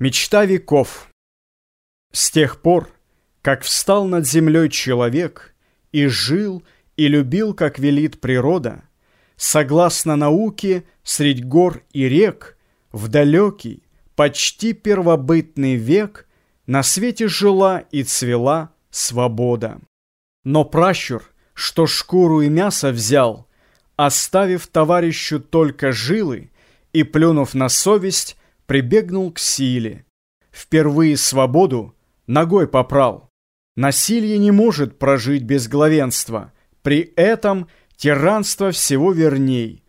Мечта веков С тех пор, как встал над землей человек И жил, и любил, как велит природа, Согласно науке, средь гор и рек, В далекий, почти первобытный век На свете жила и цвела свобода. Но пращур, что шкуру и мясо взял, Оставив товарищу только жилы И, плюнув на совесть, прибегнул к силе. Впервые свободу ногой попрал. Насилие не может прожить без главенства. При этом тиранство всего верней.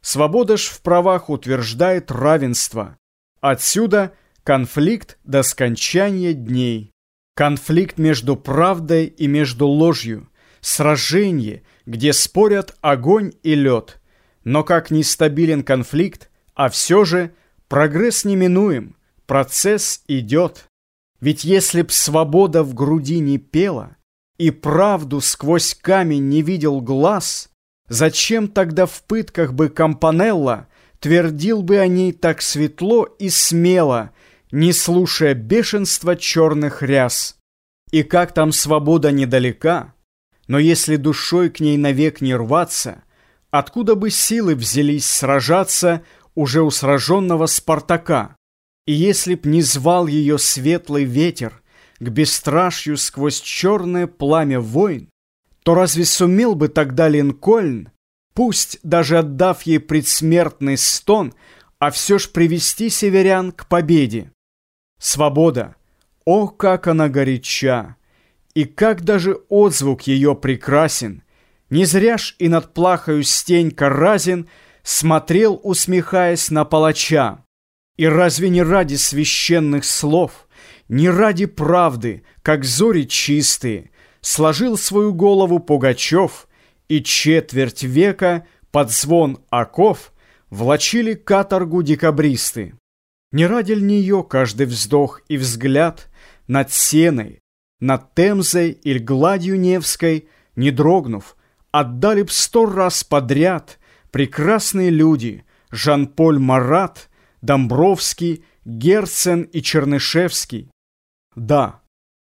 Свобода ж в правах утверждает равенство. Отсюда конфликт до скончания дней. Конфликт между правдой и между ложью. Сражение, где спорят огонь и лед. Но как нестабилен конфликт, а все же – Прогресс неминуем, процесс идет. Ведь если б свобода в груди не пела И правду сквозь камень не видел глаз, Зачем тогда в пытках бы Компанелла Твердил бы о ней так светло и смело, Не слушая бешенства черных ряс? И как там свобода недалека, Но если душой к ней навек не рваться, Откуда бы силы взялись сражаться уже у сраженного Спартака. И если б не звал ее светлый ветер к бесстрашью сквозь черное пламя войн, то разве сумел бы тогда Линкольн, пусть даже отдав ей предсмертный стон, а все ж привести северян к победе? Свобода, о, как она горяча! И как даже отзвук ее прекрасен! Не зря ж и над плахою стенька разин — смотрел, усмехаясь на палача. И разве не ради священных слов, не ради правды, как зори чистые, сложил свою голову Пугачев и четверть века под звон оков влачили каторгу декабристы? Не ради нее каждый вздох и взгляд над сеной, над Темзой или гладью Невской, не дрогнув, отдали б сто раз подряд — прекрасные люди Жан-Поль Марат, Домбровский, Герцен и Чернышевский. Да,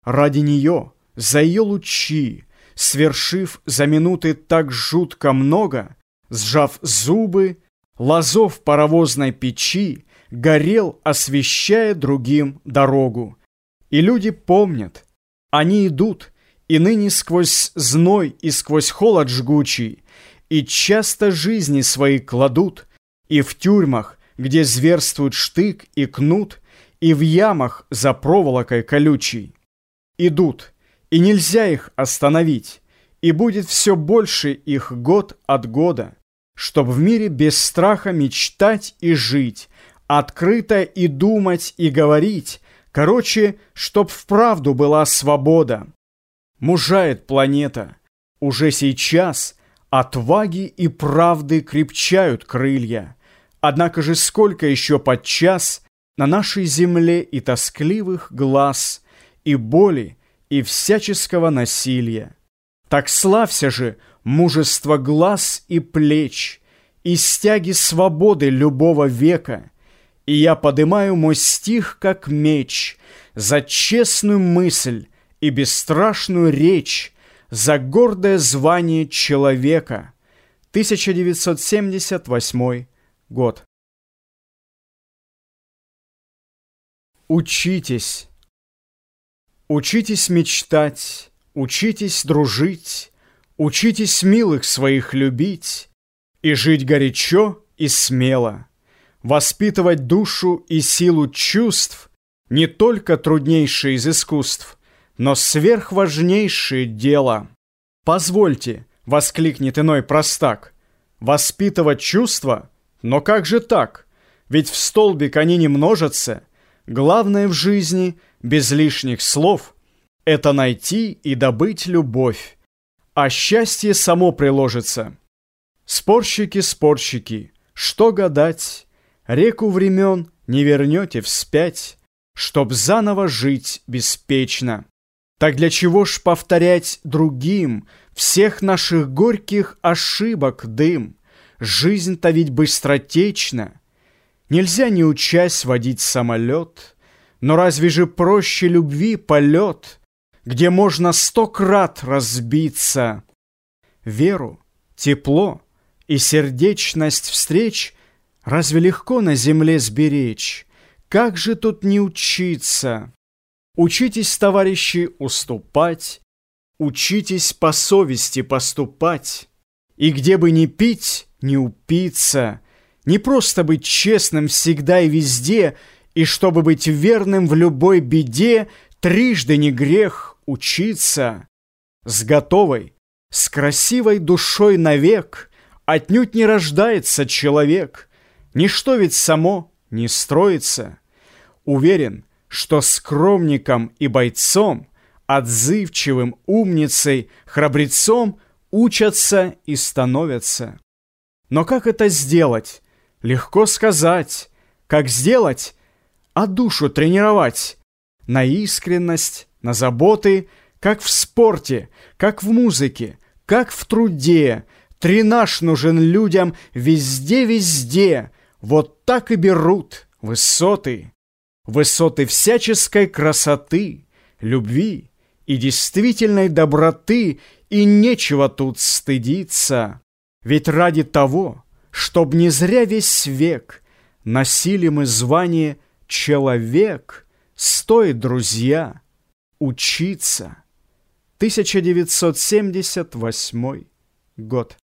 ради нее, за ее лучи, свершив за минуты так жутко много, сжав зубы, лазов паровозной печи, горел, освещая другим дорогу. И люди помнят, они идут, и ныне сквозь зной и сквозь холод жгучий, и часто жизни свои кладут, и в тюрьмах, где зверствует штык и кнут, и в ямах за проволокой колючей. Идут, и нельзя их остановить, и будет все больше их год от года, чтоб в мире без страха мечтать и жить, открыто и думать и говорить, короче, чтоб вправду была свобода. Мужает планета. Уже сейчас – Отваги и правды крепчают крылья. Однако же сколько еще подчас На нашей земле и тоскливых глаз, И боли, и всяческого насилия. Так славься же мужество глаз и плеч, И стяги свободы любого века, И я подымаю мой стих, как меч, За честную мысль и бесстрашную речь, за гордое звание человека. 1978 год. Учитесь. Учитесь мечтать, учитесь дружить, учитесь милых своих любить и жить горячо и смело, воспитывать душу и силу чувств не только труднейшее из искусств, но сверхважнейшее дело. «Позвольте», — воскликнет иной простак, «воспитывать чувства? Но как же так? Ведь в столбик они не множатся. Главное в жизни, без лишних слов, это найти и добыть любовь, а счастье само приложится. Спорщики, спорщики, что гадать, реку времен не вернете вспять, чтоб заново жить беспечно. Так для чего ж повторять другим Всех наших горьких ошибок дым? Жизнь-то ведь быстротечна. Нельзя не учась водить самолет, Но разве же проще любви полет, Где можно сто крат разбиться? Веру, тепло и сердечность встреч Разве легко на земле сберечь? Как же тут не учиться? Учитесь, товарищи, уступать, Учитесь по совести поступать, И где бы ни пить, не упиться, Не просто быть честным всегда и везде, И чтобы быть верным в любой беде, Трижды не грех учиться. С готовой, с красивой душой навек Отнюдь не рождается человек, Ничто ведь само не строится. Уверен, что скромником и бойцом отзывчивым, умницей, храбрецом учатся и становятся. Но как это сделать? Легко сказать. Как сделать? А душу тренировать. На искренность, на заботы, как в спорте, как в музыке, как в труде. Тренаж нужен людям везде-везде. Вот так и берут высоты. Высоты всяческой красоты, любви, и действительной доброты, и нечего тут стыдиться. Ведь ради того, чтоб не зря весь век носили мы звание «человек», стоит, друзья, учиться. 1978 год.